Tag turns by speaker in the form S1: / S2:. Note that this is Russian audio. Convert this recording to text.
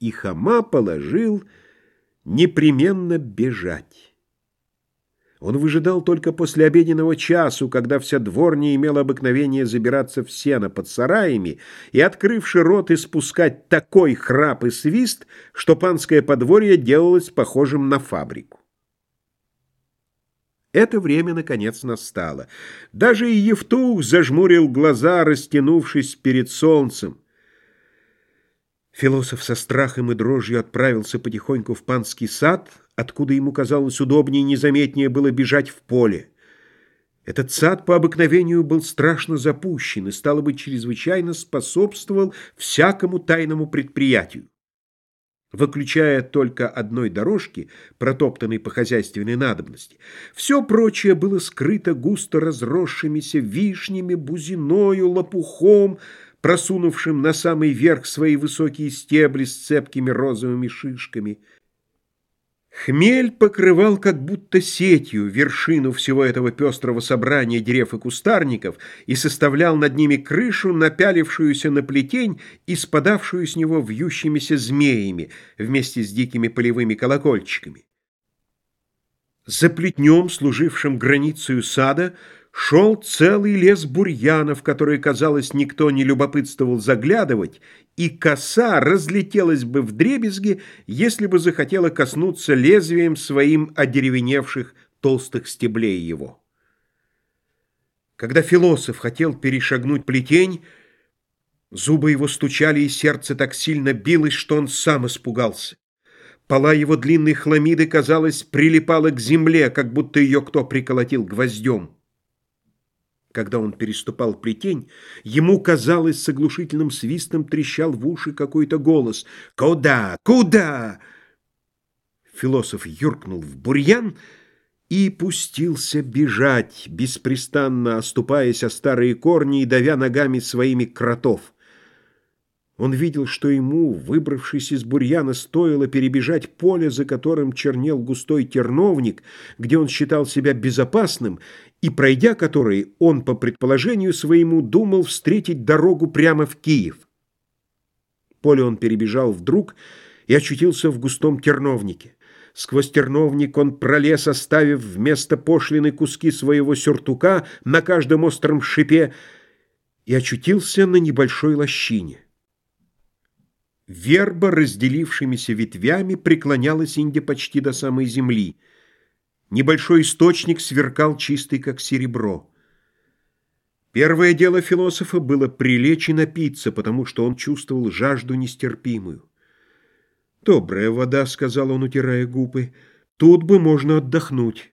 S1: и Хама положил непременно бежать. Он выжидал только после обеденного часу, когда вся дворня имела обыкновение забираться в сено под сараями и, открывши рот, испускать такой храп и свист, что панское подворье делалось похожим на фабрику. Это время, наконец, настало. Даже и Евтух зажмурил глаза, растянувшись перед солнцем. Философ со страхом и дрожью отправился потихоньку в панский сад, откуда ему казалось удобнее и незаметнее было бежать в поле. Этот сад по обыкновению был страшно запущен и, стало быть, чрезвычайно способствовал всякому тайному предприятию. Выключая только одной дорожки, протоптанной по хозяйственной надобности, все прочее было скрыто густо разросшимися вишнями, бузиною, лопухом, просунувшим на самый верх свои высокие стебли с цепкими розовыми шишками. Хмель покрывал как будто сетью вершину всего этого пестрого собрания дерев и кустарников и составлял над ними крышу, напялившуюся на плетень и спадавшую с него вьющимися змеями вместе с дикими полевыми колокольчиками. За плетнем, служившим границей сада, шел целый лес бурьянов, который, казалось, никто не любопытствовал заглядывать, и коса разлетелась бы в дребезги, если бы захотела коснуться лезвием своим одеревеневших толстых стеблей его. Когда философ хотел перешагнуть плетень, зубы его стучали, и сердце так сильно билось, что он сам испугался. Пола его длинной хламиды, казалось, прилипала к земле, как будто ее кто приколотил гвоздем. Когда он переступал плетень, ему казалось, с оглушительным свистом трещал в уши какой-то голос. «Куда? Куда?» Философ юркнул в бурьян и пустился бежать, беспрестанно оступаясь о старые корни и давя ногами своими кротов. Он видел, что ему, выбравшись из бурьяна, стоило перебежать поле, за которым чернел густой терновник, где он считал себя безопасным, и, пройдя который, он, по предположению своему, думал встретить дорогу прямо в Киев. Поле он перебежал вдруг и очутился в густом терновнике. Сквозь терновник он пролез, оставив вместо пошлины куски своего сюртука на каждом остром шипе, и очутился на небольшой лощине. Верба, разделившимися ветвями, преклонялась Инде почти до самой земли. Небольшой источник сверкал чистый, как серебро. Первое дело философа было прилечь и напиться, потому что он чувствовал жажду нестерпимую. «Добрая вода», — сказал он, утирая губы, — «тут бы можно отдохнуть».